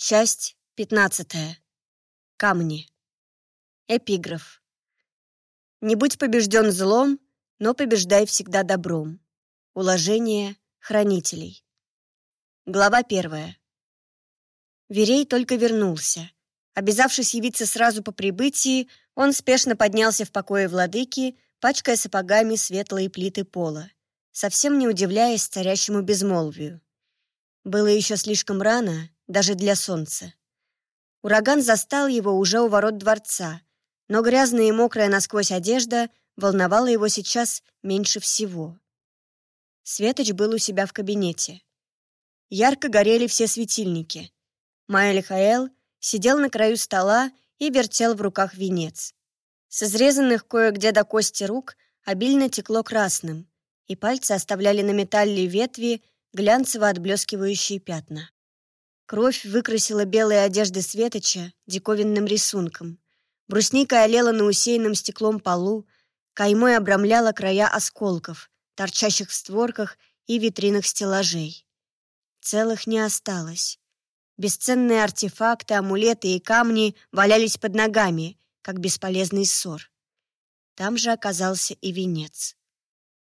Часть пятнадцатая. Камни. Эпиграф. Не будь побежден злом, но побеждай всегда добром. Уложение хранителей. Глава первая. Верей только вернулся. Обязавшись явиться сразу по прибытии, он спешно поднялся в покое владыки, пачкая сапогами светлые плиты пола, совсем не удивляясь царящему безмолвию. Было еще слишком рано, даже для солнца. Ураган застал его уже у ворот дворца, но грязная и мокрая насквозь одежда волновала его сейчас меньше всего. Светоч был у себя в кабинете. Ярко горели все светильники. Майя Хаэл сидел на краю стола и вертел в руках венец. С изрезанных кое-где до кости рук обильно текло красным, и пальцы оставляли на металле ветви глянцево отблескивающие пятна. Кровь выкрасила белые одежды Светоча диковинным рисунком. Брусника олела на усеянном стеклом полу, каймой обрамляла края осколков, торчащих в створках и витринах стеллажей. Целых не осталось. Бесценные артефакты, амулеты и камни валялись под ногами, как бесполезный ссор. Там же оказался и венец.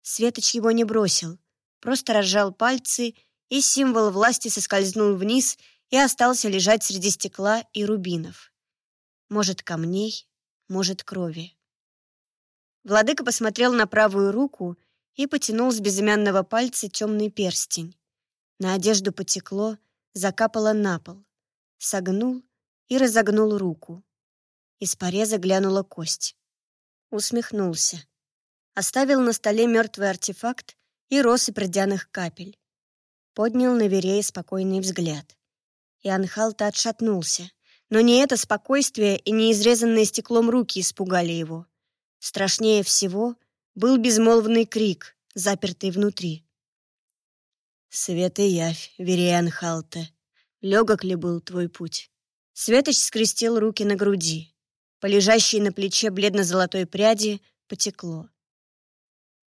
Светоч его не бросил, просто разжал пальцы — и символ власти соскользнул вниз и остался лежать среди стекла и рубинов. Может, камней, может, крови. Владыка посмотрел на правую руку и потянул с безымянного пальца темный перстень. На одежду потекло, закапало на пол. Согнул и разогнул руку. Из пореза глянула кость. Усмехнулся. Оставил на столе мертвый артефакт и россыпь родяных капель поднял на Верея спокойный взгляд. И Анхалта отшатнулся. Но не это спокойствие и не изрезанные стеклом руки испугали его. Страшнее всего был безмолвный крик, запертый внутри. «Свет и явь, Верея Анхалта, легок ли был твой путь?» Светоч скрестил руки на груди. По лежащей на плече бледно-золотой пряди потекло.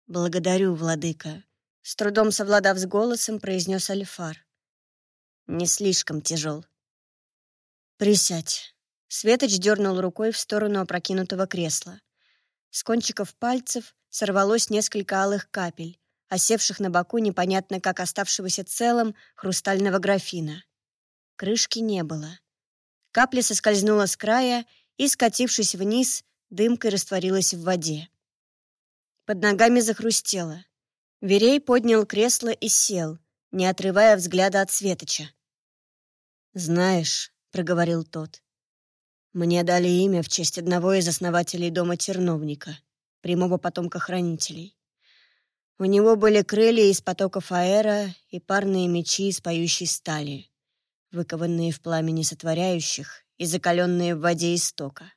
«Благодарю, владыка. С трудом совладав с голосом, произнес Альфар. «Не слишком тяжел». «Присядь». Светоч дернул рукой в сторону опрокинутого кресла. С кончиков пальцев сорвалось несколько алых капель, осевших на боку непонятно как оставшегося целым хрустального графина. Крышки не было. Капля соскользнула с края и, скатившись вниз, дымкой растворилась в воде. Под ногами захрустело. Верей поднял кресло и сел, не отрывая взгляда от Светоча. «Знаешь», — проговорил тот, — «мне дали имя в честь одного из основателей дома Терновника, прямого потомка хранителей. У него были крылья из потоков аэра и парные мечи из поющей стали, выкованные в пламени сотворяющих и закаленные в воде истока.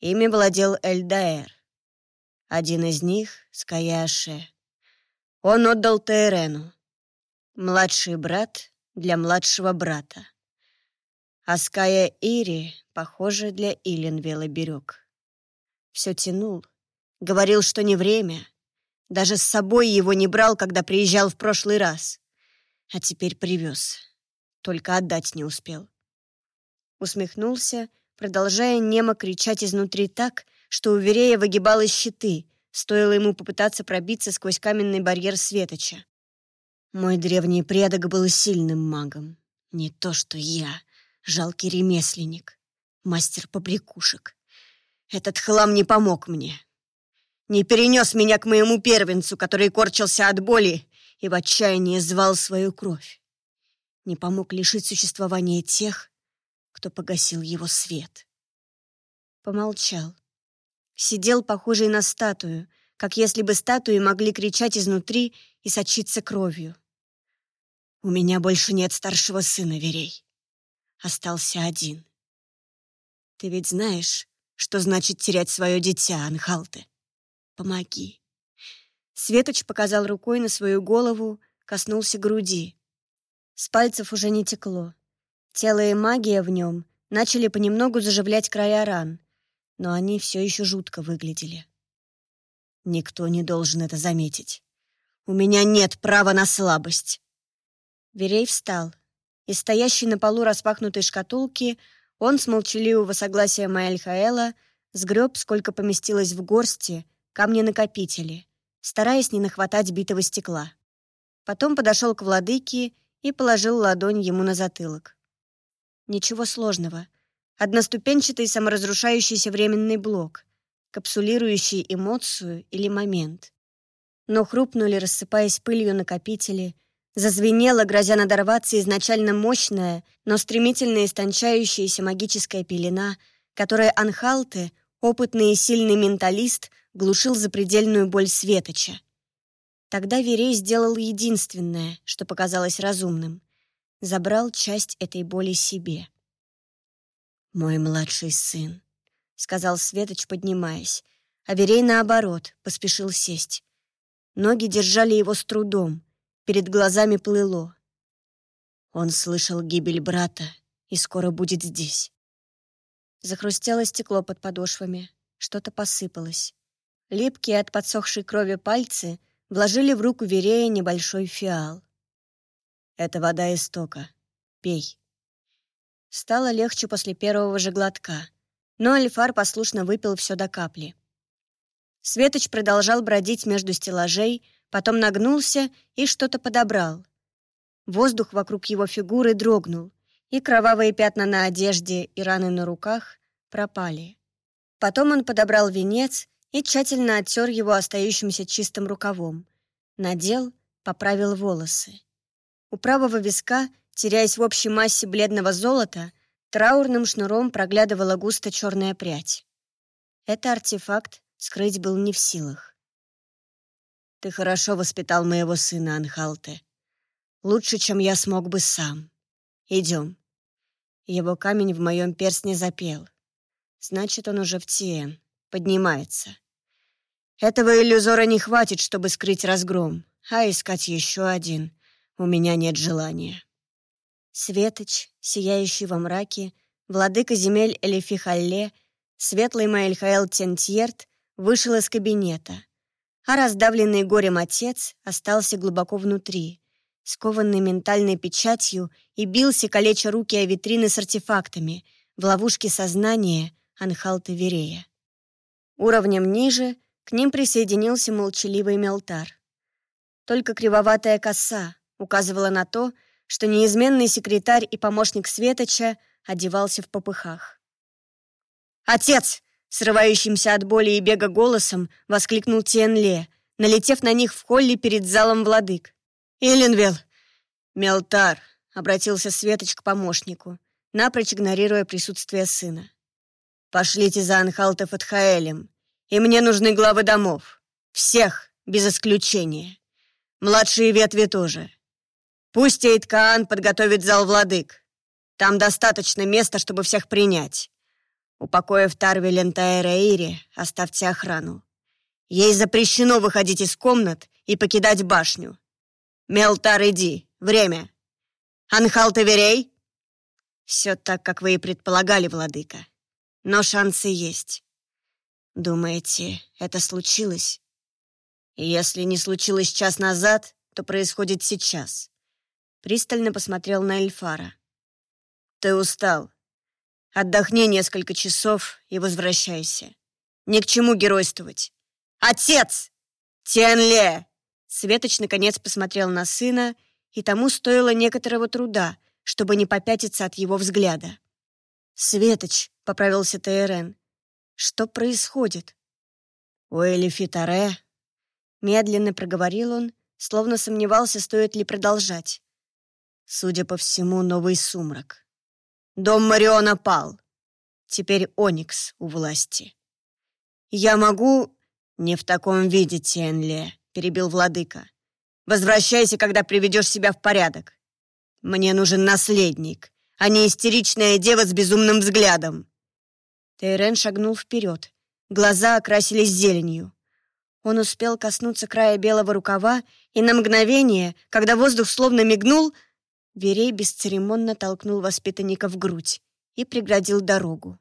Ими владел Эльдаэр. Один из них — Скаяше, он отдал Тейрену. Младший брат для младшего брата. Аская Ири, похоже, для Иленвела берег. Все тянул. Говорил, что не время. Даже с собой его не брал, когда приезжал в прошлый раз. А теперь привез. Только отдать не успел. Усмехнулся, продолжая немо кричать изнутри так, что у Верея выгибалось щиты — Стоило ему попытаться пробиться сквозь каменный барьер Светоча. Мой древний предок был сильным магом. Не то что я, жалкий ремесленник, мастер побрякушек. Этот хлам не помог мне. Не перенес меня к моему первенцу, который корчился от боли и в отчаянии звал свою кровь. Не помог лишить существования тех, кто погасил его свет. Помолчал Сидел, похожий на статую, как если бы статуи могли кричать изнутри и сочиться кровью. «У меня больше нет старшего сына, Верей. Остался один. Ты ведь знаешь, что значит терять свое дитя, Анхалте? Помоги». Светоч показал рукой на свою голову, коснулся груди. С пальцев уже не текло. Тело и магия в нем начали понемногу заживлять края ран, но они все еще жутко выглядели. Никто не должен это заметить. У меня нет права на слабость. Верей встал. Из стоящей на полу распахнутой шкатулки он с молчаливого согласия Маэльхаэла сгреб, сколько поместилось в горсти, камни-накопители, стараясь не нахватать битого стекла. Потом подошел к владыке и положил ладонь ему на затылок. Ничего сложного. Одноступенчатый саморазрушающийся временный блок, капсулирующий эмоцию или момент. Но хрупнули, рассыпаясь пылью накопители, зазвенела, грозя надорваться изначально мощная, но стремительно истончающаяся магическая пелена, которая Анхалте, опытный и сильный менталист, глушил запредельную боль Светоча. Тогда Верей сделал единственное, что показалось разумным. Забрал часть этой боли себе. «Мой младший сын», — сказал Светоч, поднимаясь, а Верей, наоборот, поспешил сесть. Ноги держали его с трудом, перед глазами плыло. Он слышал гибель брата и скоро будет здесь. Захрустело стекло под подошвами, что-то посыпалось. Липкие от подсохшей крови пальцы вложили в руку Верея небольшой фиал. «Это вода истока. Пей». Стало легче после первого же глотка, но Альфар послушно выпил все до капли. Светоч продолжал бродить между стеллажей, потом нагнулся и что-то подобрал. Воздух вокруг его фигуры дрогнул, и кровавые пятна на одежде и раны на руках пропали. Потом он подобрал венец и тщательно оттер его остающимся чистым рукавом. Надел, поправил волосы. У правого виска, теряясь в общей массе бледного золота, траурным шнуром проглядывала густо черная прядь. Это артефакт скрыть был не в силах. «Ты хорошо воспитал моего сына, Анхалте. Лучше, чем я смог бы сам. Идем». Его камень в моем перстне запел. Значит, он уже в Тиен, поднимается. Этого иллюзора не хватит, чтобы скрыть разгром, а искать еще один у меня нет желания. Светоч, сияющий во мраке, владыка земель Элифихалле, светлый Маэльхаэл Тентьерт вышел из кабинета, а раздавленный горем отец остался глубоко внутри, скованный ментальной печатью и бился, калеча руки о витрины с артефактами, в ловушке сознания Анхалта Верея. Уровнем ниже к ним присоединился молчаливый Мелтар. Только кривоватая коса указывала на то, что неизменный секретарь и помощник Светоча одевался в попыхах. «Отец!» — срывающимся от боли и бега голосом воскликнул Тиенле, налетев на них в холле перед залом владык. «Иленвелл!» «Мелтар!» — обратился Светоч к помощнику, напрочь игнорируя присутствие сына. «Пошлите за Анхалтов от Хаэлем и мне нужны главы домов. Всех, без исключения. Младшие ветви тоже. Пусть Эйткаан подготовит зал владык. Там достаточно места, чтобы всех принять. Упокоив Тарви Лентаэра оставьте охрану. Ей запрещено выходить из комнат и покидать башню. Мелтар, иди. Время. Анхал Таверей? Все так, как вы и предполагали, владыка. Но шансы есть. Думаете, это случилось? Если не случилось час назад, то происходит сейчас. Пристально посмотрел на Эльфара. Ты устал. Отдохни несколько часов и возвращайся. Ни к чему геройствовать. Отец! Тенле! Светоч наконец посмотрел на сына, и тому стоило некоторого труда, чтобы не попятиться от его взгляда. «Светоч», — поправился Тейрен, что происходит? У Элифитаре? Медленно проговорил он, словно сомневался, стоит ли продолжать. Судя по всему, новый сумрак. Дом Мариона пал. Теперь Оникс у власти. Я могу... Не в таком виде, Тенле, перебил владыка. Возвращайся, когда приведешь себя в порядок. Мне нужен наследник, а не истеричная дева с безумным взглядом. Тейрен шагнул вперед. Глаза окрасились зеленью. Он успел коснуться края белого рукава, и на мгновение, когда воздух словно мигнул, Верей бесцеремонно толкнул воспитанника в грудь и преградил дорогу.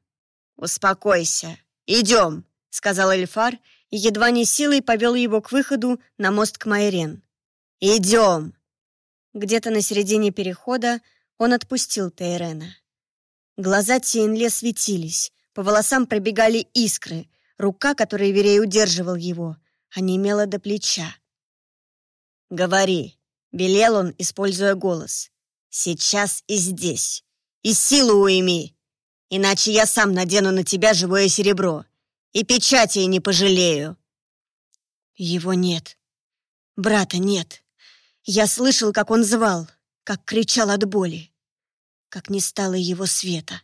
«Успокойся. Идем», — сказал Эльфар, и едва не силой повел его к выходу на мост к Майрен. «Идем!» Где-то на середине перехода Он отпустил Тейрена. Глаза Тиенле светились, по волосам пробегали искры, рука, которой Верей удерживал его, онемела до плеча. «Говори», — велел он, используя голос. «Сейчас и здесь. И силу уйми, иначе я сам надену на тебя живое серебро и печати не пожалею». Его нет. Брата нет. Я слышал, как он звал, как кричал от боли, как не стало его света.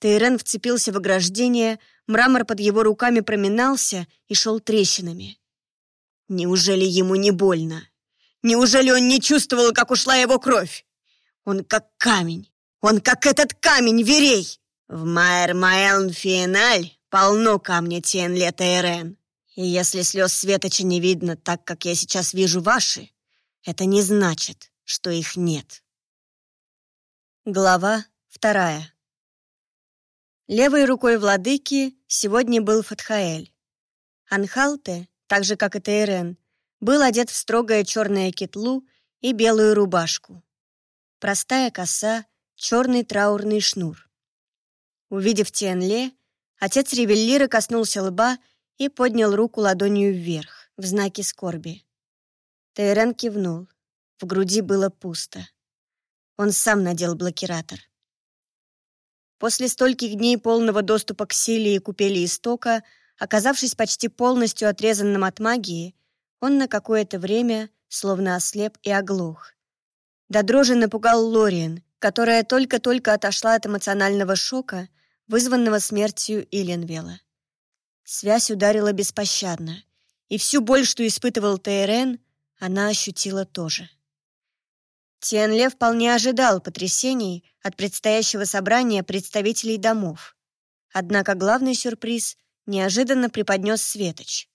Тейрен вцепился в ограждение, мрамор под его руками проминался и шел трещинами. Неужели ему не больно? Неужели он не чувствовал, как ушла его кровь? Он как камень. Он как этот камень, Верей. В Майер Маэлн Фиеналь полно камня Тенле Тейрен. И если слез Светоча не видно так, как я сейчас вижу ваши, это не значит, что их нет. Глава вторая. Левой рукой владыки сегодня был Фатхаэль. Анхалте, так же, как и Тейрен, был одет в строгое черное китлу и белую рубашку. Простая коса, черный траурный шнур. Увидев Тиенле, отец Ревеллира коснулся лба и поднял руку ладонью вверх, в знаке скорби. Тейрен кивнул. В груди было пусто. Он сам надел блокиратор. После стольких дней полного доступа к силе и купели истока, оказавшись почти полностью отрезанным от магии, он на какое-то время словно ослеп и оглох. До дрожи напугал Лориен, которая только-только отошла от эмоционального шока, вызванного смертью Иленвела. Связь ударила беспощадно, и всю боль, что испытывал ТРН, она ощутила тоже. Тианле вполне ожидал потрясений от предстоящего собрания представителей домов. Однако главный сюрприз неожиданно преподнес Светоч.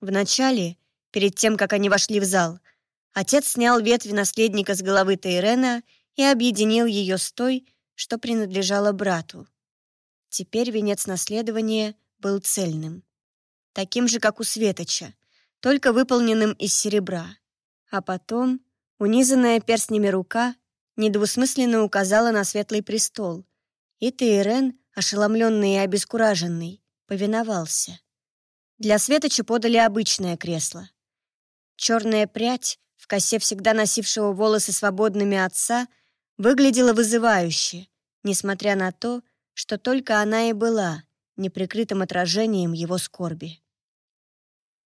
Вначале, перед тем, как они вошли в зал, отец снял ветви наследника с головы Тейрена и объединил ее с той, что принадлежала брату. Теперь венец наследования был цельным. Таким же, как у Светоча, только выполненным из серебра. А потом Унизанная перстнями рука недвусмысленно указала на светлый престол, и Тейрен, ошеломленный и обескураженный, повиновался. Для Светоча подали обычное кресло. Черная прядь, в косе всегда носившего волосы свободными отца, выглядела вызывающе, несмотря на то, что только она и была неприкрытым отражением его скорби.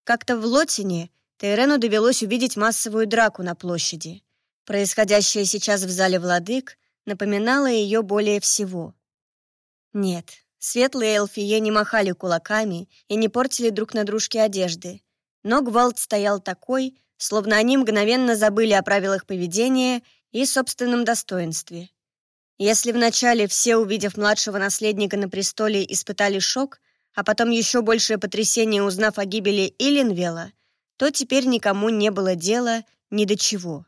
Как-то в Лотине Тейрену довелось увидеть массовую драку на площади. Происходящее сейчас в зале владык напоминало ее более всего. Нет, светлые эльфие не махали кулаками и не портили друг на дружке одежды, но гвалт стоял такой, словно они мгновенно забыли о правилах поведения и собственном достоинстве. Если вначале все, увидев младшего наследника на престоле, испытали шок, а потом еще большее потрясение, узнав о гибели Иллинвела, то теперь никому не было дела ни до чего.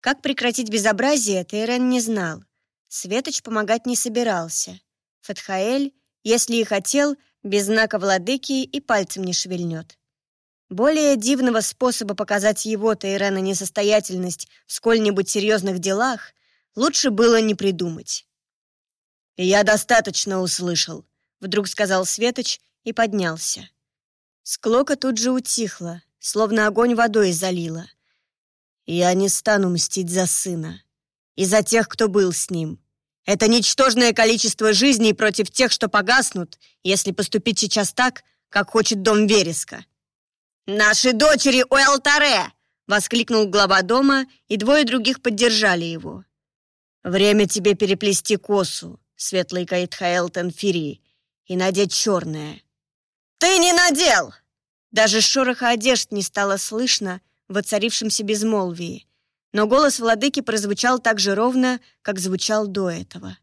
Как прекратить безобразие, Тейрен не знал. Светоч помогать не собирался. Фатхаэль, если и хотел, без знака владыки и пальцем не шевельнет. Более дивного способа показать его, Тейрена, несостоятельность в сколь-нибудь серьезных делах лучше было не придумать. «Я достаточно услышал», — вдруг сказал Светоч и поднялся. Склока тут же утихла, словно огонь водой залила. «Я не стану мстить за сына. И за тех, кто был с ним. Это ничтожное количество жизней против тех, что погаснут, если поступить сейчас так, как хочет дом Вереска». «Наши дочери у алтаре!» — воскликнул глава дома, и двое других поддержали его. «Время тебе переплести косу, светлый Каитхаэл Тенфири, и надеть черное. «Ты не надел!» Даже шороха одежд не стало слышно в воцарившемся безмолвии, но голос владыки прозвучал так же ровно, как звучал до этого.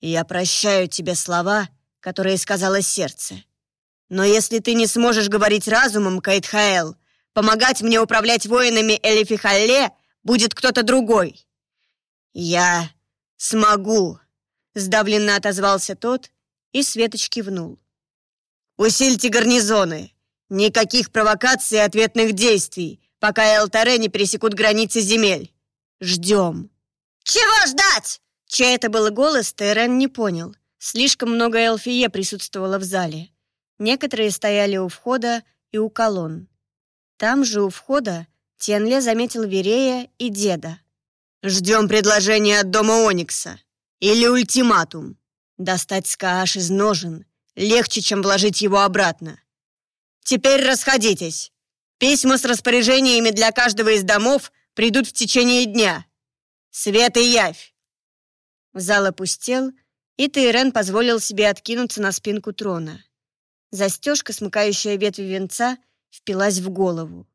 «Я прощаю тебе слова, которые сказала сердце. Но если ты не сможешь говорить разумом, Каитхаэл, помогать мне управлять воинами Элифихалле будет кто-то другой». «Я смогу», — сдавленно отозвался тот, и Светоч кивнул. Усильте гарнизоны. Никаких провокаций и ответных действий, пока Элтаре не пересекут границы земель. Ждем. «Чего ждать?» Чей это был голос, Терен не понял. Слишком много эльфие присутствовало в зале. Некоторые стояли у входа и у колонн. Там же у входа Тенле заметил Верея и деда. «Ждем предложения от дома Оникса. Или ультиматум. Достать Скааш из ножен легче, чем вложить его обратно. Теперь расходитесь. Письма с распоряжениями для каждого из домов придут в течение дня. Свет и явь!» Зал опустел, и Тейрен позволил себе откинуться на спинку трона. Застежка, смыкающая ветви венца, впилась в голову.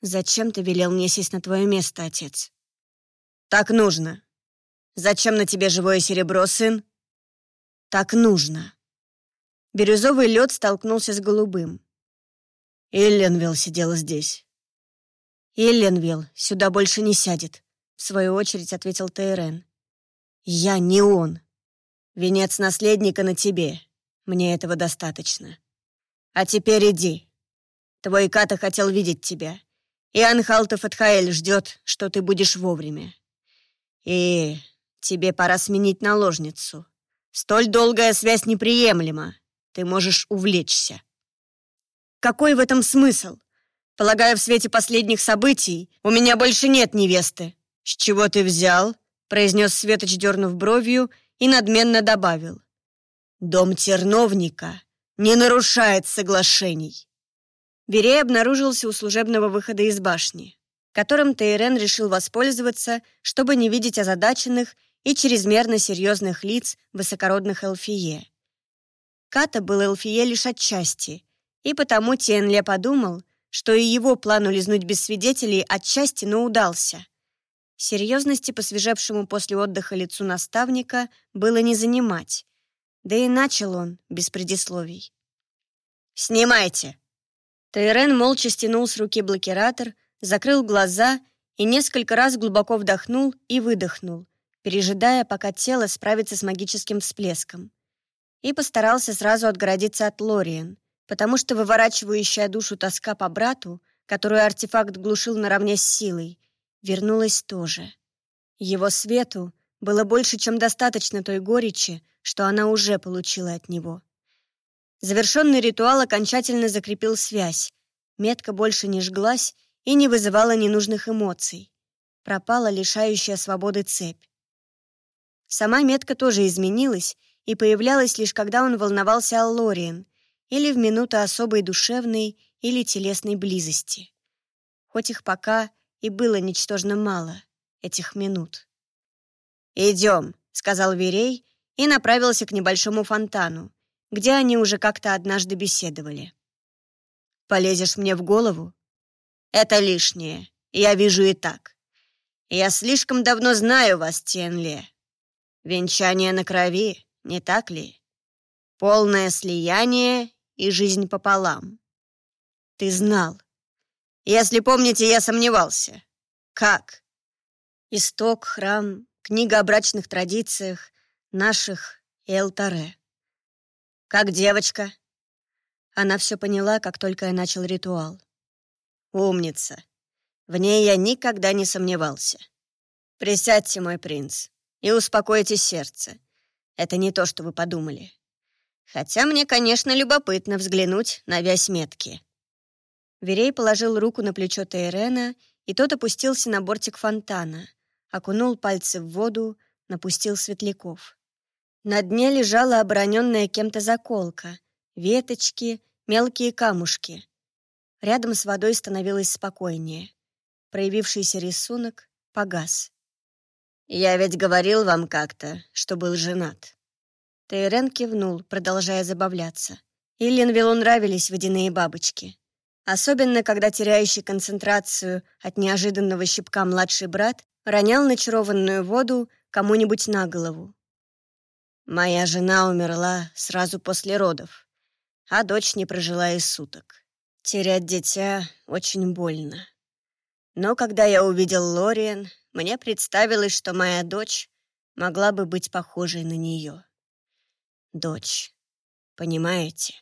«Зачем ты велел мне сесть на твое место, отец?» «Так нужно. Зачем на тебе живое серебро, сын?» «Так нужно». Бирюзовый лед столкнулся с голубым. Илленвилл сидела здесь. Илленвилл сюда больше не сядет, в свою очередь ответил Тейрен. Я не он. Венец наследника на тебе. Мне этого достаточно. А теперь иди. Твой Ката хотел видеть тебя. И Анхалтов Атхаэль ждет, что ты будешь вовремя. И тебе пора сменить наложницу. Столь долгая связь неприемлема. Ты можешь увлечься. Какой в этом смысл? Полагаю, в свете последних событий у меня больше нет невесты. С чего ты взял? произнес Светоч, дернув бровью, и надменно добавил. Дом терновника не нарушает соглашений. Верей обнаружился у служебного выхода из башни, которым Тейрен решил воспользоваться, чтобы не видеть озадаченных и чрезмерно серьезных лиц высокородных Элфие. Ката был Элфие лишь отчасти, и потому Тенле подумал, что и его план улизнуть без свидетелей отчасти, но удался. Серьезности посвежевшему после отдыха лицу наставника было не занимать, да и начал он без предисловий. «Снимайте!» Тайрен молча стянул с руки блокиратор, закрыл глаза и несколько раз глубоко вдохнул и выдохнул, пережидая, пока тело справится с магическим всплеском. И постарался сразу отгородиться от Лориен, потому что выворачивающая душу тоска по брату, которую артефакт глушил наравне с силой, вернулась тоже. Его свету было больше, чем достаточно той горечи, что она уже получила от него. Завершенный ритуал окончательно закрепил связь. Метка больше не жглась и не вызывала ненужных эмоций. Пропала лишающая свободы цепь. Сама метка тоже изменилась и появлялась лишь когда он волновался о Лориен или в минуты особой душевной или телесной близости. Хоть их пока и было ничтожно мало, этих минут. «Идем», — сказал Верей и направился к небольшому фонтану, где они уже как-то однажды беседовали. «Полезешь мне в голову?» «Это лишнее, я вижу и так. Я слишком давно знаю вас, Тенле. Венчание на крови, не так ли? Полное слияние и жизнь пополам. Ты знал. Если помните, я сомневался. Как? Исток, храм, книга о брачных традициях, наших и алтаре. Как девочка? Она все поняла, как только я начал ритуал. Умница. В ней я никогда не сомневался. Присядьте, мой принц, и успокойте сердце. Это не то, что вы подумали. Хотя мне, конечно, любопытно взглянуть на вязь метки. Верей положил руку на плечо Тейрена, и тот опустился на бортик фонтана, окунул пальцы в воду, напустил светляков. На дне лежала обороненная кем-то заколка, веточки, мелкие камушки. Рядом с водой становилось спокойнее. Проявившийся рисунок погас. «Я ведь говорил вам как-то, что был женат», Тейрен кивнул, продолжая забавляться. Иллинвиллу нравились водяные бабочки. Особенно, когда теряющий концентрацию от неожиданного щипка младший брат ронял начарованную воду кому-нибудь на голову. Моя жена умерла сразу после родов, а дочь не прожила и суток. Терять дитя очень больно. Но когда я увидел Лориен, мне представилось, что моя дочь могла бы быть похожей на нее дочь. Понимаете?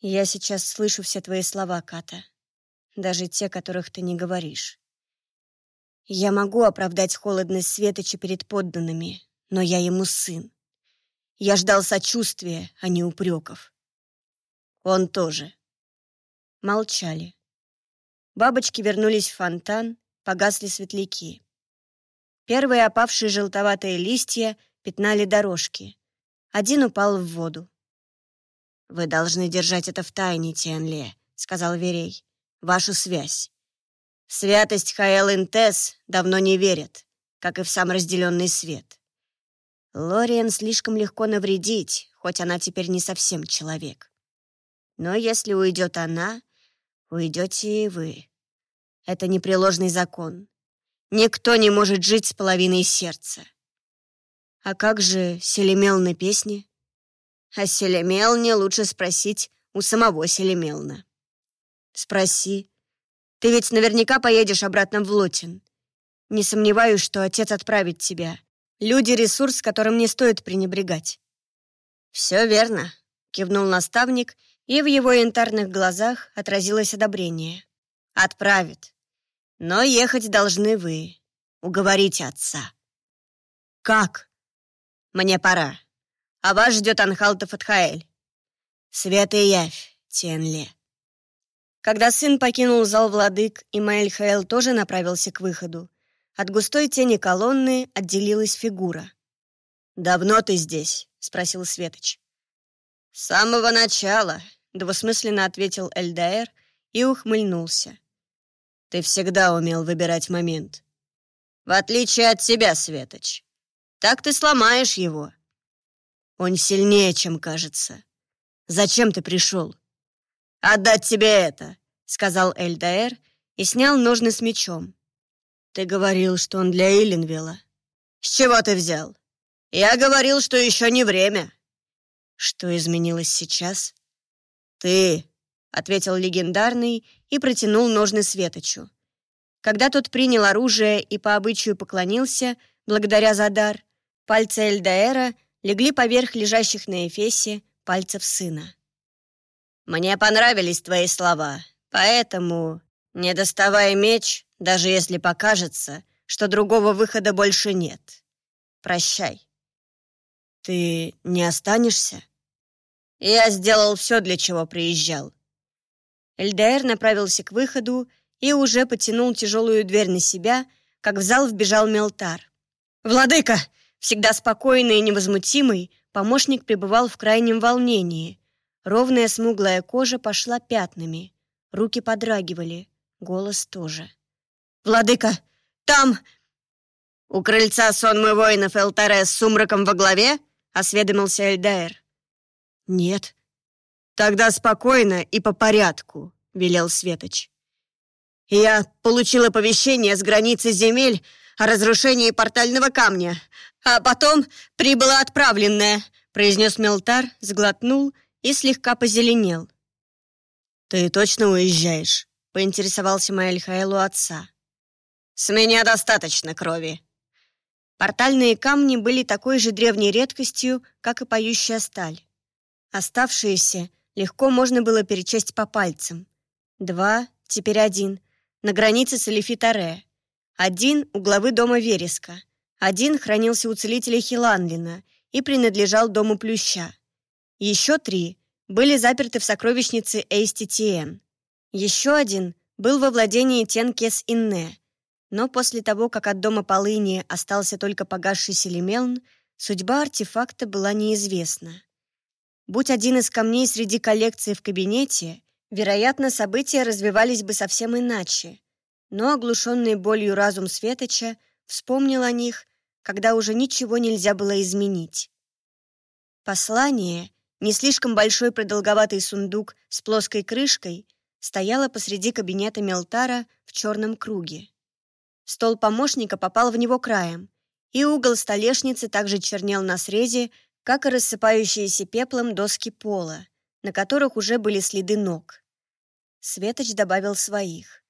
Я сейчас слышу все твои слова, Ката. Даже те, которых ты не говоришь. Я могу оправдать холодность Светоча перед подданными, но я ему сын. Я ждал сочувствия, а не упреков. Он тоже. Молчали. Бабочки вернулись в фонтан, погасли светляки. Первые опавшие желтоватые листья пятнали дорожки. Один упал в воду. «Вы должны держать это в тайне, Тианле», — сказал Верей. «Вашу связь. Святость Хаэл Интес давно не верят, как и в сам разделенный свет. Лориен слишком легко навредить, хоть она теперь не совсем человек. Но если уйдет она, уйдете и вы. Это непреложный закон. Никто не может жить с половиной сердца. А как же селемелны песни? О селемелне лучше спросить у самого селемелна. Спроси. Ты ведь наверняка поедешь обратно в Лотин. Не сомневаюсь, что отец отправит тебя. Люди — ресурс, которым не стоит пренебрегать. «Все верно», — кивнул наставник, и в его янтарных глазах отразилось одобрение. «Отправит. Но ехать должны вы. Уговорите отца». «Как?» «Мне пора. А вас ждет Анхалтов Атхаэль. Свет и явь, Тенле». Когда сын покинул зал владык, и Маэль тоже направился к выходу, от густой тени колонны отделилась фигура. «Давно ты здесь?» — спросил Светоч. «С самого начала», — двусмысленно ответил Эльдаэр и ухмыльнулся. «Ты всегда умел выбирать момент. В отличие от тебя, Светоч. Так ты сломаешь его. Он сильнее, чем кажется. Зачем ты пришел?» «Отдать тебе это», — сказал Эльдаэр и снял ножны с мечом. «Ты говорил, что он для Иленвилла». «С чего ты взял?» «Я говорил, что еще не время». «Что изменилось сейчас?» «Ты», — ответил легендарный и протянул ножны Светочу. Когда тот принял оружие и по обычаю поклонился, благодаря за дар, пальцы Эльдаэра легли поверх лежащих на Эфесе пальцев сына. «Мне понравились твои слова, поэтому, не доставая меч, даже если покажется, что другого выхода больше нет, прощай». «Ты не останешься?» «Я сделал все, для чего приезжал». Эльдаэр направился к выходу и уже потянул тяжелую дверь на себя, как в зал вбежал Мелтар. «Владыка!» Всегда спокойный и невозмутимый, помощник пребывал в крайнем волнении, Ровная смуглая кожа пошла пятнами. Руки подрагивали. Голос тоже. «Владыка, там...» «У крыльца сонмы воинов Элтаре с сумраком во главе?» — осведомился Эльдаэр. «Нет». «Тогда спокойно и по порядку», — велел Светоч. «Я получил оповещение с границы земель о разрушении портального камня, а потом прибыла отправленная», — произнес Мелтар, сглотнул — и слегка позеленел. «Ты точно уезжаешь?» — поинтересовался Маэль Хаэл отца. «С меня достаточно крови». Портальные камни были такой же древней редкостью, как и поющая сталь. Оставшиеся легко можно было перечесть по пальцам. Два, теперь один, на границе с Элифитаре. Один у главы дома Вереска. Один хранился у целителя Хиланлина и принадлежал дому Плюща. Еще три были заперты в сокровищнице Эйститиен. Еще один был во владении Тенкес Инне. Но после того, как от дома Полыни остался только погасший Селемелн, судьба артефакта была неизвестна. Будь один из камней среди коллекции в кабинете, вероятно, события развивались бы совсем иначе. Но оглушенный болью разум Светоча вспомнил о них, когда уже ничего нельзя было изменить. Послание, не слишком большой продолговатый сундук с плоской крышкой стояла посреди кабинета Мелтара в черном круге. Стол помощника попал в него краем, и угол столешницы также чернел на срезе, как и рассыпающиеся пеплом доски пола, на которых уже были следы ног. Светоч добавил своих.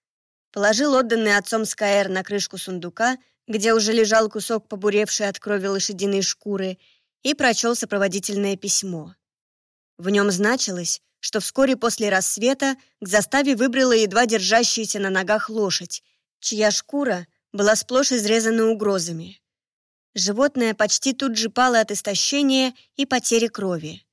Положил отданный отцом Скаэр на крышку сундука, где уже лежал кусок побуревшей от крови лошадиной шкуры, и прочел сопроводительное письмо. В нем значилось, что вскоре после рассвета к заставе выбрала едва держащаяся на ногах лошадь, чья шкура была сплошь изрезана угрозами. Животное почти тут же пало от истощения и потери крови.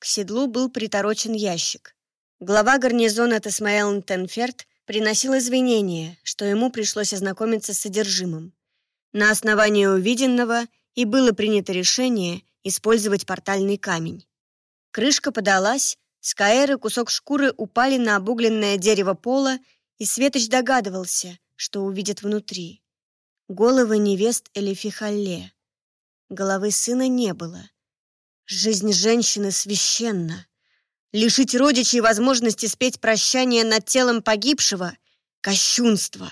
К седлу был приторочен ящик. Глава гарнизона Тесмаэл Тенферт приносил извинения, что ему пришлось ознакомиться с содержимым. На основании увиденного и было принято решение использовать портальный камень. Крышка подалась, Скаэр и кусок шкуры упали на обугленное дерево пола, и Светоч догадывался, что увидит внутри. Головы невест Элифихалле. Головы сына не было. Жизнь женщины священна. Лишить родичей возможности спеть прощание над телом погибшего — кощунство.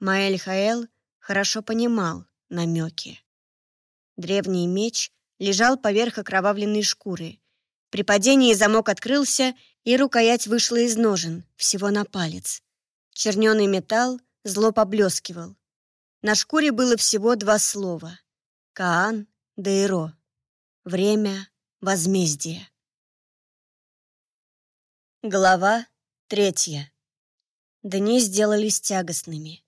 Маэль Хаэл хорошо понимал намеки. Древний меч лежал поверх окровавленной шкуры. При падении замок открылся, и рукоять вышла из ножен, всего на палец. Черненый металл зло поблескивал. На шкуре было всего два слова. Каан, Дейро. Время возмездия. Глава третья. Дни сделались тягостными.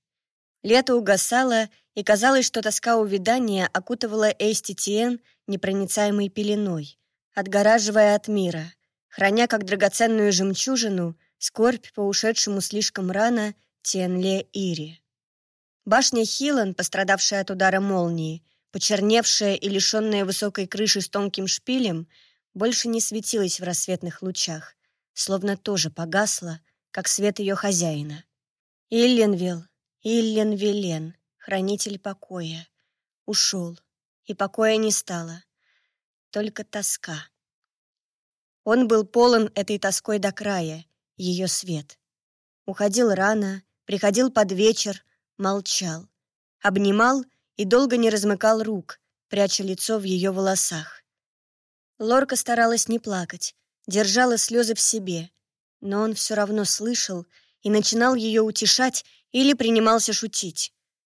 Лето угасало, и казалось, что тоска увядания окутывала Эйститиен непроницаемой пеленой, отгораживая от мира, храня как драгоценную жемчужину скорбь по ушедшему слишком рано Тенле Ири. Башня Хилан, пострадавшая от удара молнии, почерневшая и лишенная высокой крыши с тонким шпилем, больше не светилась в рассветных лучах, словно тоже погасла, как свет ее хозяина. Илленвилл, Илленвилен, хранитель покоя, ушел, и покоя не стало, только тоска. Он был полон этой тоской до края, ее свет. Уходил рано, приходил под вечер, молчал, обнимал и долго не размыкал рук, пряча лицо в ее волосах. Лорка старалась не плакать, держала слезы в себе, но он все равно слышал и начинал ее утешать или принимался шутить.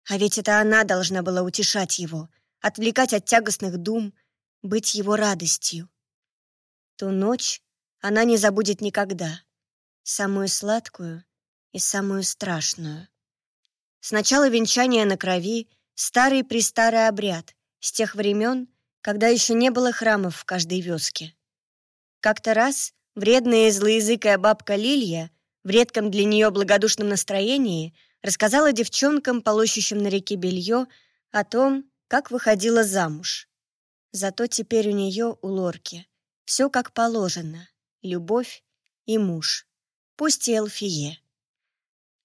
А ведь это она должна была утешать его, отвлекать от тягостных дум, быть его радостью. Ту ночь она не забудет никогда, самую сладкую и самую страшную. Сначала венчание на крови, старый-престарый обряд, с тех времен, когда еще не было храмов в каждой вёске. Как-то раз вредная и злоязыкая бабка Лилья в редком для нее благодушном настроении рассказала девчонкам, полощущим на реке белье, о том, как выходила замуж. Зато теперь у нее, у Лорки, все как положено — любовь и муж, пусть и Элфие.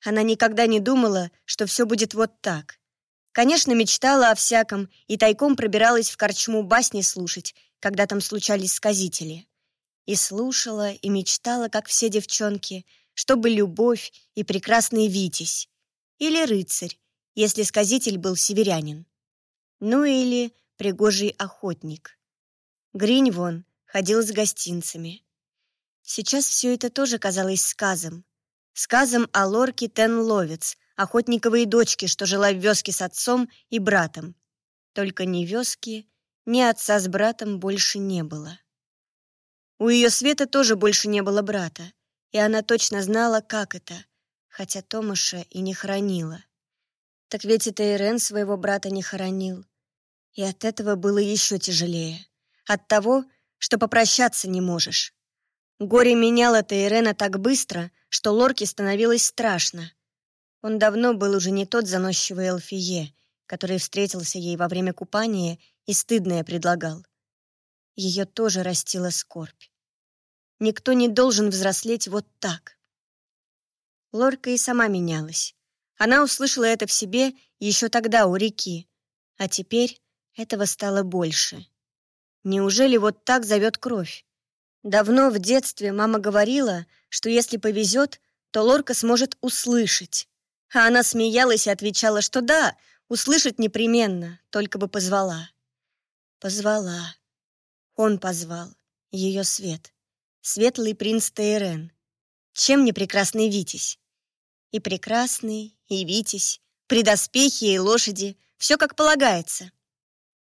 Она никогда не думала, что все будет вот так — Конечно, мечтала о всяком и тайком пробиралась в корчму басни слушать, когда там случались сказители. И слушала, и мечтала, как все девчонки, чтобы любовь и прекрасный Витязь. Или рыцарь, если сказитель был северянин. Ну или пригожий охотник. Гринь вон ходил с гостинцами. Сейчас все это тоже казалось сказом. Сказом о лорке Тенловец, охотниковой дочки, что жила в вёске с отцом и братом. Только ни вёски, ни отца с братом больше не было. У её Светы тоже больше не было брата, и она точно знала, как это, хотя Томаша и не хоронила. Так ведь и Тейрен своего брата не хоронил. И от этого было еще тяжелее. От того, что попрощаться не можешь. Горе меняло Тейрена так быстро, что Лорке становилось страшно — он давно был уже не тот заносчивый Элфие, который встретился ей во время купания и стыдное предлагал. Ее тоже растила скорбь. Никто не должен взрослеть вот так. Лорка и сама менялась. Она услышала это в себе еще тогда у реки, а теперь этого стало больше. Неужели вот так зовет кровь? Давно в детстве мама говорила, что если повезет, то Лорка сможет услышать. А она смеялась и отвечала, что да, услышать непременно, только бы позвала. Позвала. Он позвал. Ее свет. Светлый принц Тейрен. Чем не прекрасный Витязь? И прекрасный, и Витязь, при доспехе и лошади, все как полагается.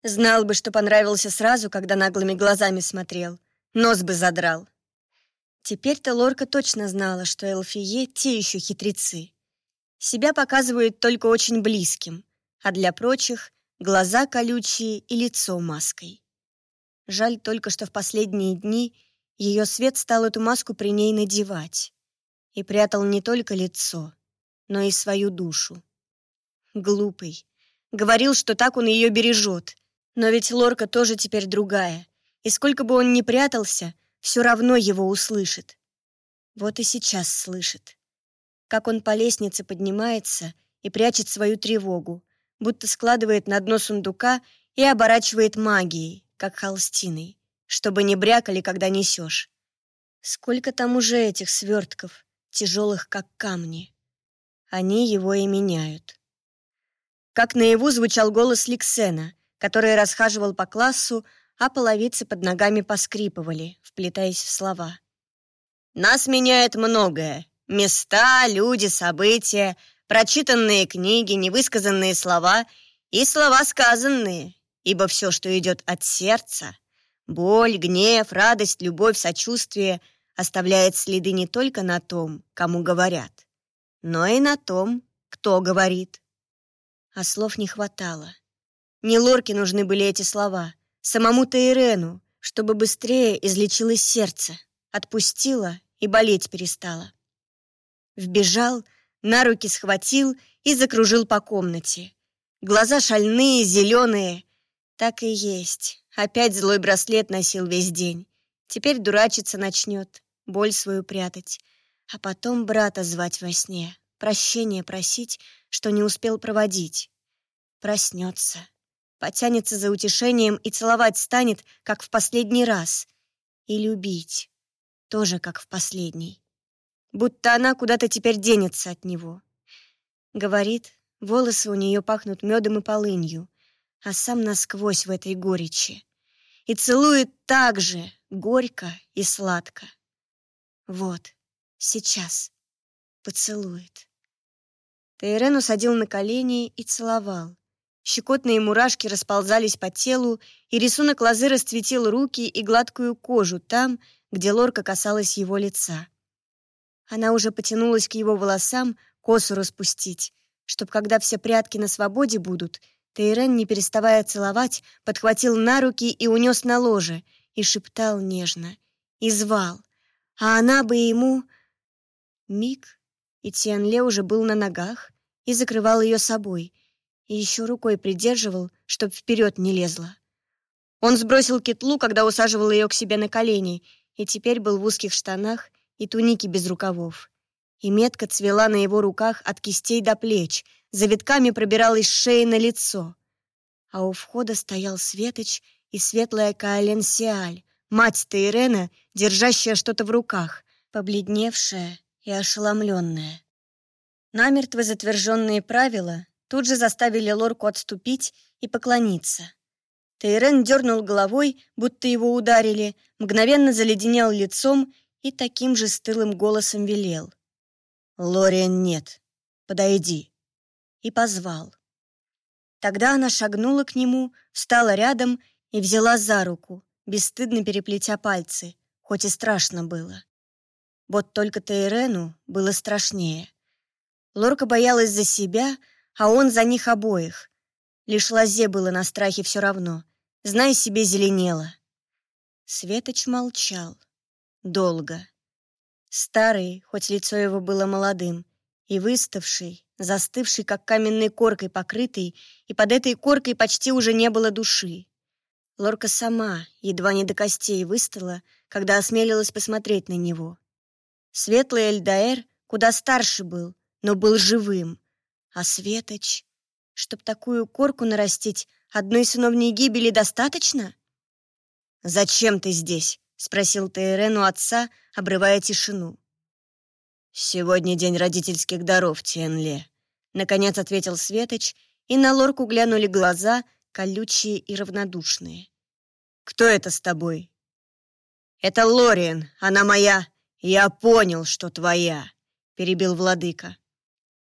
Знал бы, что понравился сразу, когда наглыми глазами смотрел. Нос бы задрал. Теперь-то Лорка точно знала, что Элфие — те еще хитрецы. Себя показывают только очень близким, а для прочих — глаза колючие и лицо маской. Жаль только, что в последние дни ее свет стал эту маску при ней надевать и прятал не только лицо, но и свою душу. Глупый. Говорил, что так он ее бережет. Но ведь Лорка тоже теперь другая. И сколько бы он ни прятался, все равно его услышит. Вот и сейчас слышит. Как он по лестнице поднимается и прячет свою тревогу, будто складывает на дно сундука и оборачивает магией, как холстиной, чтобы не брякали, когда несешь. Сколько там уже этих свертков, тяжелых, как камни. Они его и меняют. Как наяву звучал голос Ликсена, который расхаживал по классу, а половицы под ногами поскрипывали, вплетаясь в слова. «Нас меняет многое. Места, люди, события, прочитанные книги, невысказанные слова и слова сказанные, ибо все, что идет от сердца, боль, гнев, радость, любовь, сочувствие, оставляет следы не только на том, кому говорят, но и на том, кто говорит. А слов не хватало. Не Лорке нужны были эти слова, самому-то Ирену, чтобы быстрее излечилось сердце, отпустило и болеть перестало. Вбежал, на руки схватил и закружил по комнате. Глаза шальные, зеленые. Так и есть. Опять злой браслет носил весь день. Теперь дурачиться начнет, боль свою прятать. А потом брата звать во сне, прощение просить, что не успел проводить. Проснется, потянется за утешением и целовать станет, как в последний раз. И любить, тоже как в последний. Будто она куда-то теперь денется от него. Говорит, волосы у нее пахнут медом и полынью, а сам насквозь в этой горечи. И целует так же, горько и сладко. Вот, сейчас поцелует. Тейрен усадил на колени и целовал. Щекотные мурашки расползались по телу, и рисунок лозы расцветил руки и гладкую кожу там, где лорка касалась его лица. Она уже потянулась к его волосам, косу распустить, чтоб, когда все прятки на свободе будут, Тейрен, не переставая целовать, подхватил на руки и унес на ложе, и шептал нежно, и звал. А она бы ему... Миг, и Тианле уже был на ногах и закрывал ее собой, и еще рукой придерживал, чтоб вперед не лезла. Он сбросил кетлу, когда усаживал ее к себе на колени, и теперь был в узких штанах и тунике без рукавов. И метка цвела на его руках от кистей до плеч, завитками пробиралась с шеи на лицо. А у входа стоял Светоч и светлая Каэлен Сиаль, мать Тейрена, держащая что-то в руках, побледневшая и ошеломленная. Намертво затверженные правила тут же заставили Лорку отступить и поклониться. Тейрен дернул головой, будто его ударили, мгновенно заледенел лицом и таким же стылым голосом велел. «Лориан нет. Подойди». И позвал. Тогда она шагнула к нему, встала рядом и взяла за руку, бесстыдно переплетя пальцы, хоть и страшно было. Вот только Тейрену было страшнее. Лорка боялась за себя, а он за них обоих. Лишь лозе было на страхе все равно. Знай себе, зеленело. Светоч молчал. Долго. Старый, хоть лицо его было молодым, и выставший, застывший, как каменной коркой покрытый, и под этой коркой почти уже не было души. Лорка сама едва не до костей выстала, когда осмелилась посмотреть на него. Светлый Эльдаэр куда старше был, но был живым. А Светоч... Чтоб такую корку нарастить, одной сыновней гибели достаточно? «Зачем ты здесь?» — спросил Тейрен у отца, обрывая тишину. «Сегодня день родительских даров, Тенле», — наконец ответил Светоч, и на лорку глянули глаза, колючие и равнодушные. «Кто это с тобой?» «Это Лориен, она моя...» «Я понял, что твоя», — перебил владыка.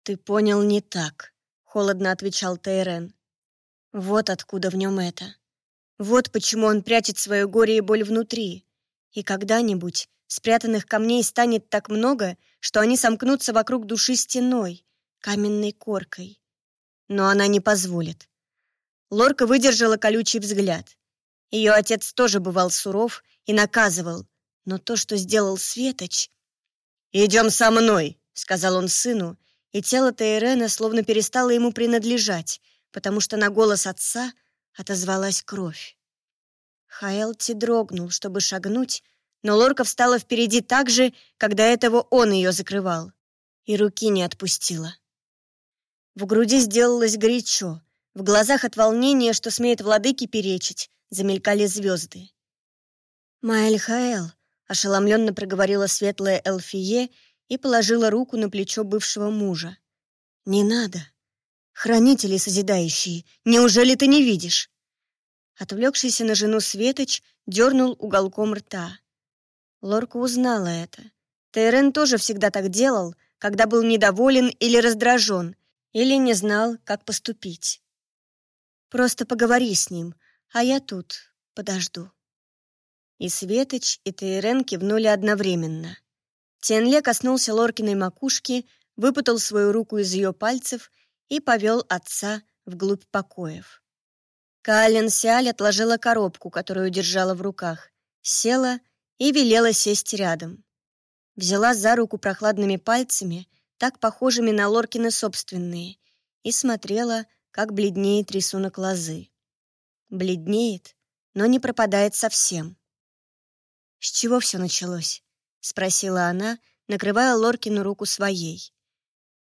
«Ты понял не так», — холодно отвечал Тейрен. «Вот откуда в нем это. Вот почему он прячет свое горе и боль внутри. И когда-нибудь спрятанных камней станет так много, что они сомкнутся вокруг души стеной, каменной коркой. Но она не позволит. Лорка выдержала колючий взгляд. Ее отец тоже бывал суров и наказывал, но то, что сделал Светоч... «Идем со мной», — сказал он сыну, и тело Тейрена словно перестало ему принадлежать, потому что на голос отца отозвалась кровь. Хаэлти дрогнул, чтобы шагнуть, но Лорка встала впереди так же, когда этого он ее закрывал, и руки не отпустила. В груди сделалось горячо, в глазах от волнения, что смеет владыке перечить, замелькали звезды. «Маэль Хаэл», — ошеломленно проговорила светлая Элфие и положила руку на плечо бывшего мужа. «Не надо. Хранители созидающие, неужели ты не видишь?» Отвлекшийся на жену Светоч дернул уголком рта. Лорка узнала это. Тейрен тоже всегда так делал, когда был недоволен или раздражен, или не знал, как поступить. Просто поговори с ним, а я тут подожду». И Светоч, и Тейрен кивнули одновременно. Тенле коснулся Лоркиной макушки, выпутал свою руку из ее пальцев и повел отца вглубь покоев. Каален Сиаль отложила коробку, которую держала в руках, села и велела сесть рядом. Взяла за руку прохладными пальцами, так похожими на Лоркины собственные, и смотрела, как бледнеет рисунок лозы. Бледнеет, но не пропадает совсем. «С чего все началось?» — спросила она, накрывая Лоркину руку своей.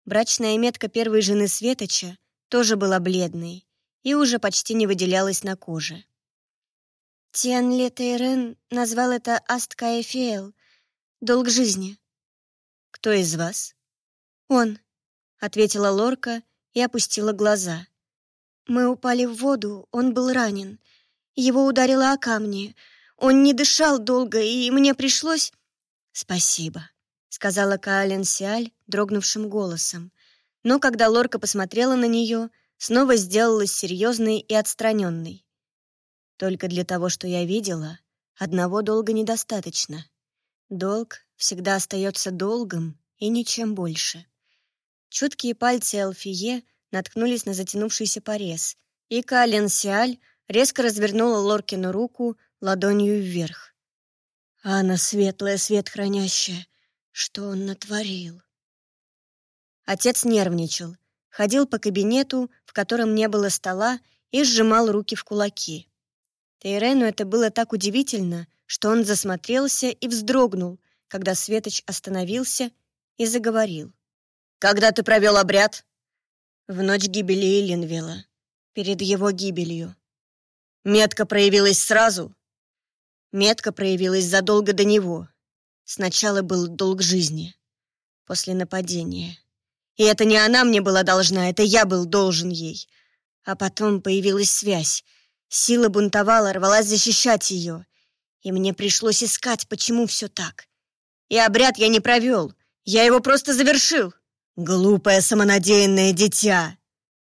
Брачная метка первой жены Светоча тоже была бледной и уже почти не выделялась на коже. Тиан Летейрен назвал это Асткаэфиэл, долг жизни. «Кто из вас?» «Он», — ответила Лорка и опустила глаза. Мы упали в воду, он был ранен. Его ударило о камни. Он не дышал долго, и мне пришлось... «Спасибо», — сказала Каален Сиаль дрогнувшим голосом. Но когда Лорка посмотрела на нее, снова сделалась серьезной и отстраненной. «Только для того, что я видела, одного долга недостаточно. Долг всегда остается долгом и ничем больше». Чуткие пальцы Алфие наткнулись на затянувшийся порез, и Кален Сиаль резко развернула Лоркину руку ладонью вверх. «Анна светлая, свет хранящая, что он натворил?» Отец нервничал, ходил по кабинету, в котором не было стола, и сжимал руки в кулаки. Тейрену это было так удивительно, что он засмотрелся и вздрогнул, когда Светоч остановился и заговорил. «Когда ты провел обряд?» В ночь гибели Эленвилла, перед его гибелью. Метка проявилась сразу. Метка проявилась задолго до него. Сначала был долг жизни, после нападения. И это не она мне была должна, это я был должен ей. А потом появилась связь. Сила бунтовала, рвалась защищать ее. И мне пришлось искать, почему все так. И обряд я не провел, я его просто завершил. «Глупое самонадеянное дитя!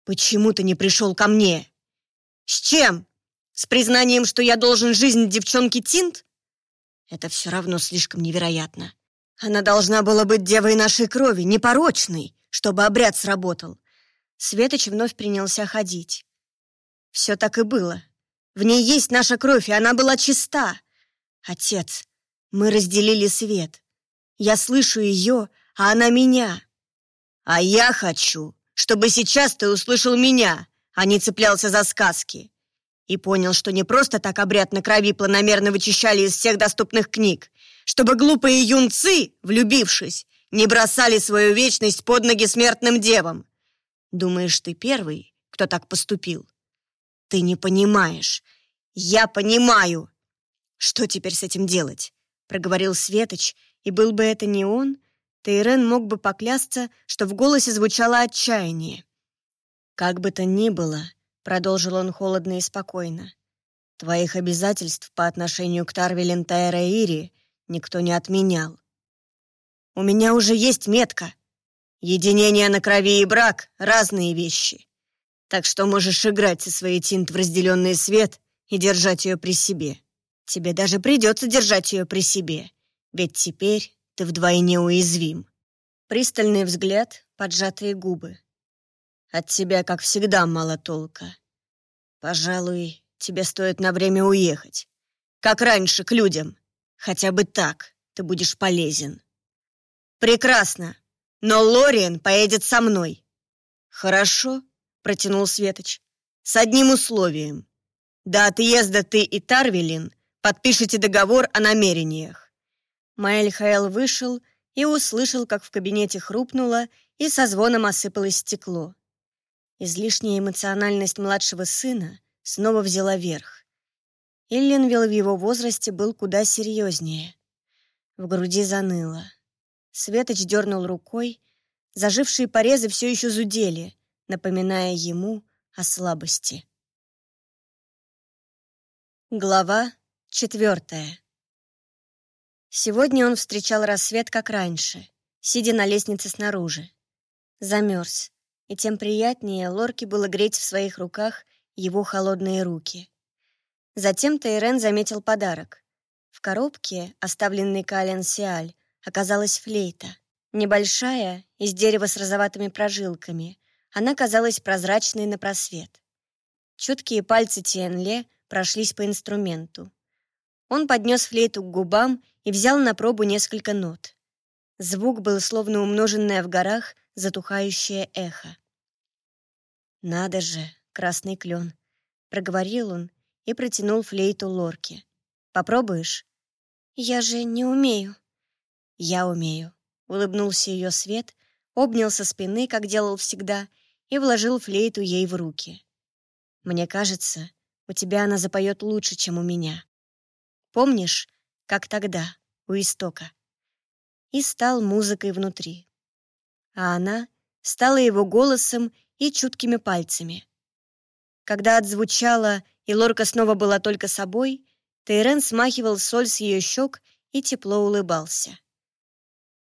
Почему ты не пришел ко мне? С чем? С признанием, что я должен жизнь девчонки Тинт? Это все равно слишком невероятно. Она должна была быть девой нашей крови, непорочной, чтобы обряд сработал». Светоч вновь принялся ходить. Все так и было. В ней есть наша кровь, и она была чиста. Отец, мы разделили свет. Я слышу ее, а она меня. А я хочу, чтобы сейчас ты услышал меня, а не цеплялся за сказки. И понял, что не просто так обряд на крови планомерно вычищали из всех доступных книг, чтобы глупые юнцы, влюбившись, не бросали свою вечность под ноги смертным девам. Думаешь, ты первый, кто так поступил? Ты не понимаешь. Я понимаю. Что теперь с этим делать? Проговорил Светоч, и был бы это не он, Тейрен мог бы поклясться, что в голосе звучало отчаяние. «Как бы то ни было», — продолжил он холодно и спокойно, «твоих обязательств по отношению к Тарвелин Тайра никто не отменял. У меня уже есть метка. Единение на крови и брак — разные вещи. Так что можешь играть со своей тинт в разделенный свет и держать ее при себе. Тебе даже придется держать ее при себе, ведь теперь ты вдвойне уязвим. Пристальный взгляд, поджатые губы. От тебя, как всегда, мало толка. Пожалуй, тебе стоит на время уехать. Как раньше, к людям. Хотя бы так ты будешь полезен. Прекрасно. Но Лориен поедет со мной. Хорошо, протянул Светоч. С одним условием. До отъезда ты и Тарвелин подпишите договор о намерениях. Маэльхаэл вышел и услышал, как в кабинете хрупнуло и со звоном осыпалось стекло. Излишняя эмоциональность младшего сына снова взяла верх. Элленвилл в его возрасте был куда серьезнее. В груди заныло. Светоч дернул рукой. Зажившие порезы все еще зудели, напоминая ему о слабости. Глава четвертая. Сегодня он встречал рассвет, как раньше, сидя на лестнице снаружи. Замерз, и тем приятнее Лорке было греть в своих руках его холодные руки. Затем Тейрен заметил подарок. В коробке, оставленной Кален Сиаль, оказалась флейта. Небольшая, из дерева с розоватыми прожилками. Она казалась прозрачной на просвет. Чуткие пальцы Тиенле прошлись по инструменту. Он поднес флейту к губам и взял на пробу несколько нот. Звук был словно умноженное в горах затухающее эхо. «Надо же, красный клен!» — проговорил он и протянул флейту Лорке. «Попробуешь?» «Я же не умею». «Я умею», — улыбнулся ее свет, обнял со спины, как делал всегда, и вложил флейту ей в руки. «Мне кажется, у тебя она запоет лучше, чем у меня. Помнишь, как тогда, у истока?» И стал музыкой внутри. А она стала его голосом и чуткими пальцами. Когда отзвучала, и Лорка снова была только собой, Тейрен смахивал соль с ее щек и тепло улыбался.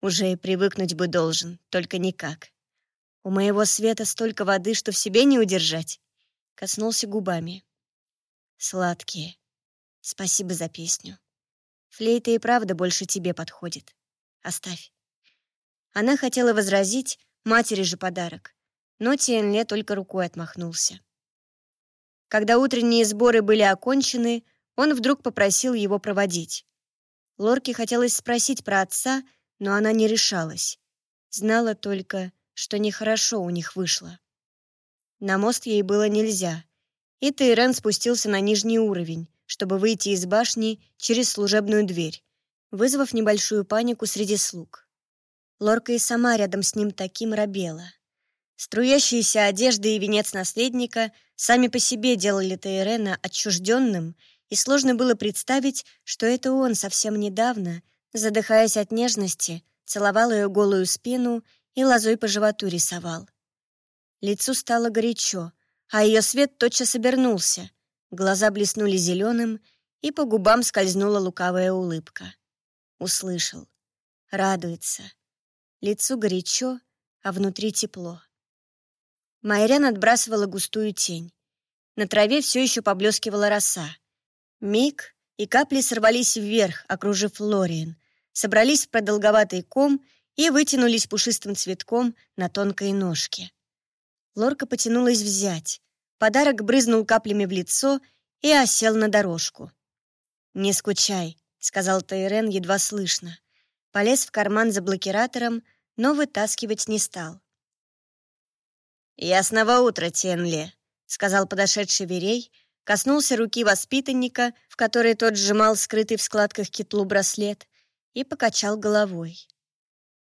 Уже и привыкнуть бы должен, только никак. У моего света столько воды, что в себе не удержать. Коснулся губами. Сладкие. Спасибо за песню. Флейта и правда больше тебе подходит. Оставь. Она хотела возразить, матери же подарок, но Тиенле только рукой отмахнулся. Когда утренние сборы были окончены, он вдруг попросил его проводить. Лорке хотелось спросить про отца, но она не решалась. Знала только, что нехорошо у них вышло. На мост ей было нельзя, и Тейрен спустился на нижний уровень, чтобы выйти из башни через служебную дверь, вызвав небольшую панику среди слуг. Лорка и сама рядом с ним таким робела. Струящиеся одежды и венец наследника сами по себе делали Тейрена отчужденным, и сложно было представить, что это он совсем недавно, задыхаясь от нежности, целовал ее голую спину и лозой по животу рисовал. Лицу стало горячо, а ее свет тотчас обернулся, глаза блеснули зеленым, и по губам скользнула лукавая улыбка. Услышал. Радуется. Лицу горячо, а внутри тепло. Майрен отбрасывала густую тень. На траве все еще поблескивала роса. Миг, и капли сорвались вверх, окружив Лориен, собрались в продолговатый ком и вытянулись пушистым цветком на тонкой ножке. Лорка потянулась взять. Подарок брызнул каплями в лицо и осел на дорожку. «Не скучай», — сказал Тайрен едва слышно. Полез в карман за блокиратором, но вытаскивать не стал. «Ясного утра, Тенле», — сказал подошедший Верей, коснулся руки воспитанника, в которой тот сжимал скрытый в складках китлу браслет, и покачал головой.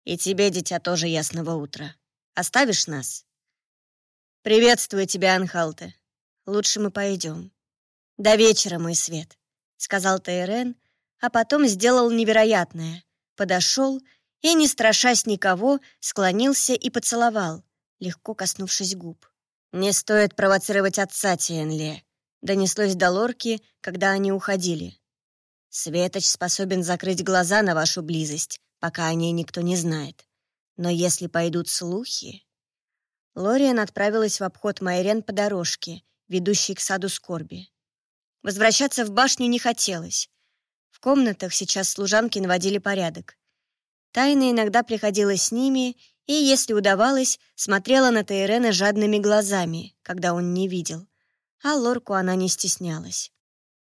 «И тебе, дитя, тоже ясного утра. Оставишь нас?» «Приветствую тебя, Анхалте. Лучше мы пойдем». «До вечера, мой свет», — сказал Тейрен, а потом сделал невероятное. Подошел и, не страшась никого, склонился и поцеловал, легко коснувшись губ. «Не стоит провоцировать отца Тиенле», — донеслось до Лорки, когда они уходили. «Светоч способен закрыть глаза на вашу близость, пока о ней никто не знает. Но если пойдут слухи...» Лориан отправилась в обход Майрен по дорожке, ведущей к саду скорби. Возвращаться в башню не хотелось. В комнатах сейчас служанки наводили порядок. Тайна иногда приходила с ними и, если удавалось, смотрела на Тейрена жадными глазами, когда он не видел. А Лорку она не стеснялась.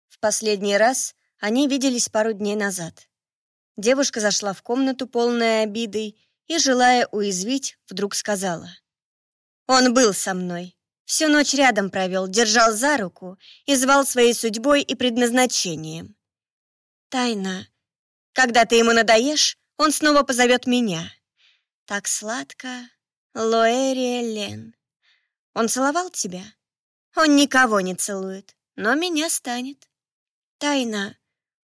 В последний раз они виделись пару дней назад. Девушка зашла в комнату, полная обидой, и, желая уязвить, вдруг сказала. «Он был со мной. Всю ночь рядом провел, держал за руку и звал своей судьбой и предназначением. Тайна. Когда ты ему надоешь, он снова позовет меня. Так сладко. Лоэрия Лен. Он целовал тебя? Он никого не целует, но меня станет. Тайна.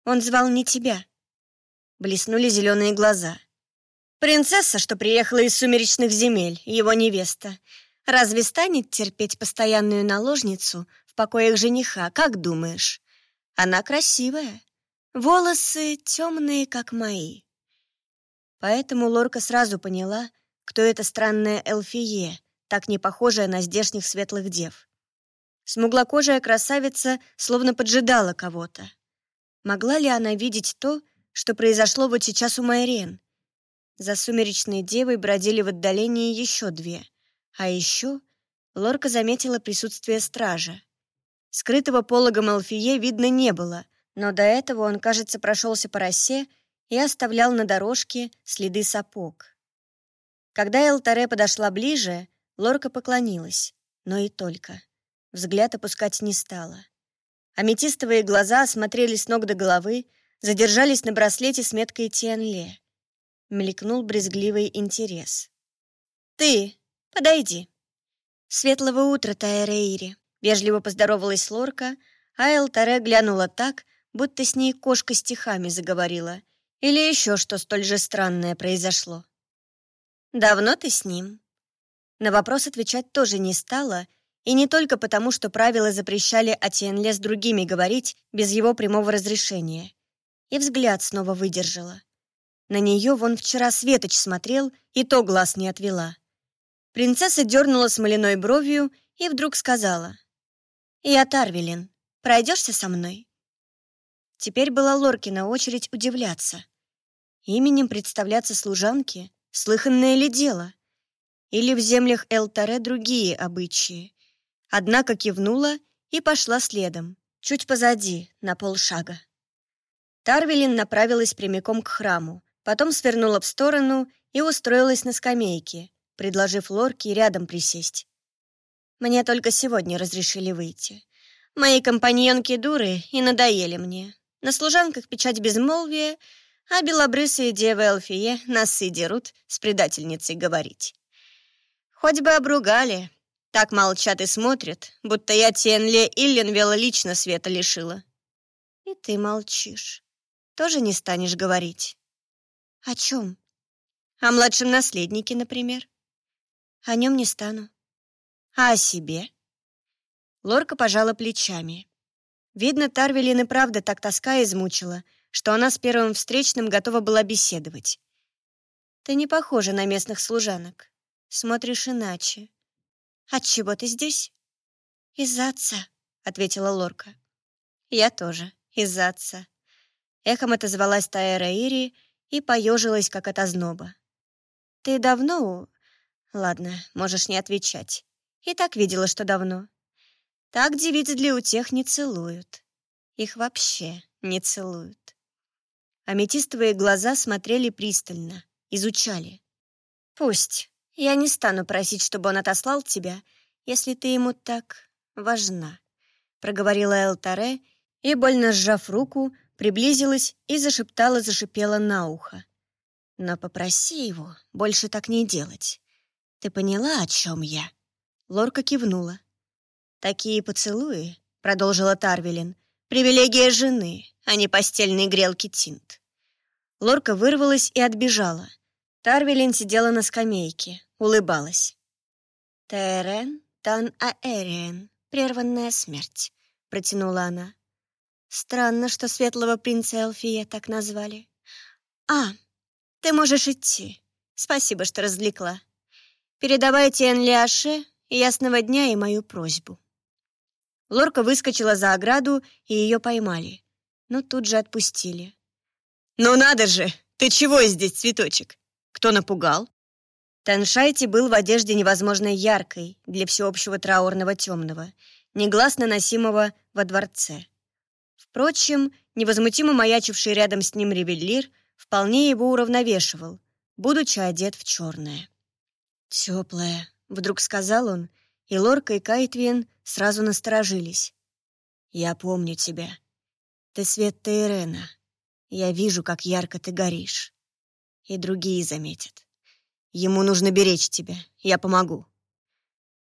Он звал не тебя. Блеснули зеленые глаза. Принцесса, что приехала из сумеречных земель, его невеста, разве станет терпеть постоянную наложницу в покоях жениха, как думаешь? Она красивая, волосы темные, как мои. Поэтому Лорка сразу поняла, кто эта странная Элфие, так не похожая на здешних светлых дев. Смуглокожая красавица словно поджидала кого-то. Могла ли она видеть то, что произошло вот сейчас у Майрен? За сумеречной девой бродили в отдалении еще две. А еще Лорка заметила присутствие стража. Скрытого пологом Алфие видно не было, но до этого он, кажется, прошелся по росе и оставлял на дорожке следы сапог. Когда Элтаре подошла ближе, Лорка поклонилась, но и только. Взгляд опускать не стала. Аметистовые глаза осмотрели с ног до головы, задержались на браслете с меткой Тианле. Мелькнул брезгливый интерес. «Ты, подойди!» «Светлого утра, Таэреири!» Вежливо поздоровалась Лорка, а Элтаре глянула так, будто с ней кошка стихами заговорила, или еще что столь же странное произошло. «Давно ты с ним?» На вопрос отвечать тоже не стала, и не только потому, что правила запрещали Атиенле с другими говорить без его прямого разрешения. И взгляд снова выдержала. На нее вон вчера Светоч смотрел, и то глаз не отвела. Принцесса дернула смоляной бровью и вдруг сказала. «Я Тарвелин. Пройдешься со мной?» Теперь была Лоркина очередь удивляться. Именем представляться служанке — слыханное ли дело? Или в землях Эл-Таре другие обычаи? Однако кивнула и пошла следом, чуть позади, на полшага. Тарвелин направилась прямиком к храму, потом свернула в сторону и устроилась на скамейке, предложив Лорке рядом присесть. «Мне только сегодня разрешили выйти. Мои компаньонки дуры и надоели мне. На служанках печать безмолвия, а белобрысые девы Алфие носы дерут с предательницей говорить. Хоть бы обругали. Так молчат и смотрят, будто я Тенле Илленвела лично света лишила. И ты молчишь. Тоже не станешь говорить. О чем? О младшем наследнике, например. О нем не стану. А о себе? Лорка пожала плечами. Видно, Тарвелин и правда так тоска измучила, что она с первым встречным готова была беседовать. «Ты не похожа на местных служанок. Смотришь иначе. Отчего ты здесь?» «Из-за отца», — ответила Лорка. «Я тоже, из-за отца». Эхом отозвалась Таэра Ири и поежилась, как от озноба. «Ты давно...» «Ладно, можешь не отвечать. И так видела, что давно. Так девиц для утех не целуют. Их вообще не целуют. Аметистовые глаза смотрели пристально, изучали. «Пусть. Я не стану просить, чтобы он отослал тебя, если ты ему так важна», — проговорила Элтаре и, больно сжав руку, приблизилась и зашептала-зашипела на ухо. «Но попроси его больше так не делать. Ты поняла, о чем я?» Лорка кивнула. «Такие поцелуи», — продолжила Тарвелин, — «привилегия жены, а не постельные грелки тинт». Лорка вырвалась и отбежала. Тарвелин сидела на скамейке, улыбалась. «Терен тан аэриен, прерванная смерть», — протянула она. «Странно, что светлого принца Элфия так назвали. А, ты можешь идти. Спасибо, что развлекла. Передавайте Энлиаше ясного дня и мою просьбу». Лорка выскочила за ограду, и ее поймали. Но тут же отпустили. «Ну надо же! Ты чего здесь, цветочек? Кто напугал?» Таншайти был в одежде невозможно яркой для всеобщего траурного темного, негласно носимого во дворце. Впрочем, невозмутимо маячивший рядом с ним ревеллир вполне его уравновешивал, будучи одет в черное. «Теплое», — вдруг сказал он, и Лорка и Кайтвин сразу насторожились. «Я помню тебя. Ты свет Тейрена. Я вижу, как ярко ты горишь. И другие заметят. Ему нужно беречь тебя. Я помогу».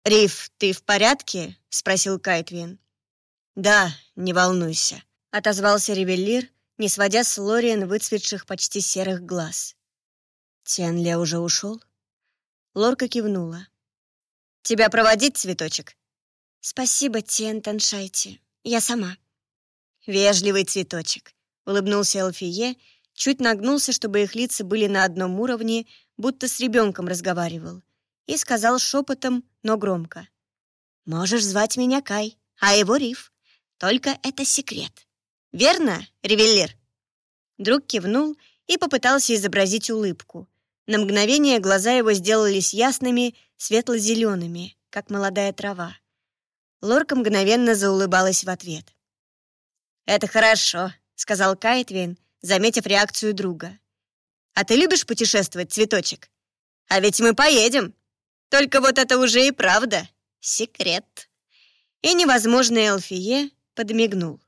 «Риф, ты в порядке?» — спросил Кайтвин. «Да, не волнуйся», — отозвался ревеллир, не сводя с Лориен выцветших почти серых глаз. «Тянля уже ушел?» Лорка кивнула. «Тебя проводить, цветочек?» «Спасибо, Тен Таншайте. Я сама». «Вежливый цветочек», — улыбнулся Элфие, чуть нагнулся, чтобы их лица были на одном уровне, будто с ребенком разговаривал, и сказал шепотом, но громко. «Можешь звать меня Кай, а его Риф. Только это секрет. Верно, ревеллер?» Друг кивнул и попытался изобразить улыбку. На мгновение глаза его сделались ясными, светло-зелеными, как молодая трава. Лорка мгновенно заулыбалась в ответ. «Это хорошо», — сказал Кайтвин, заметив реакцию друга. «А ты любишь путешествовать, цветочек? А ведь мы поедем. Только вот это уже и правда. Секрет». И невозможный Элфие подмигнул.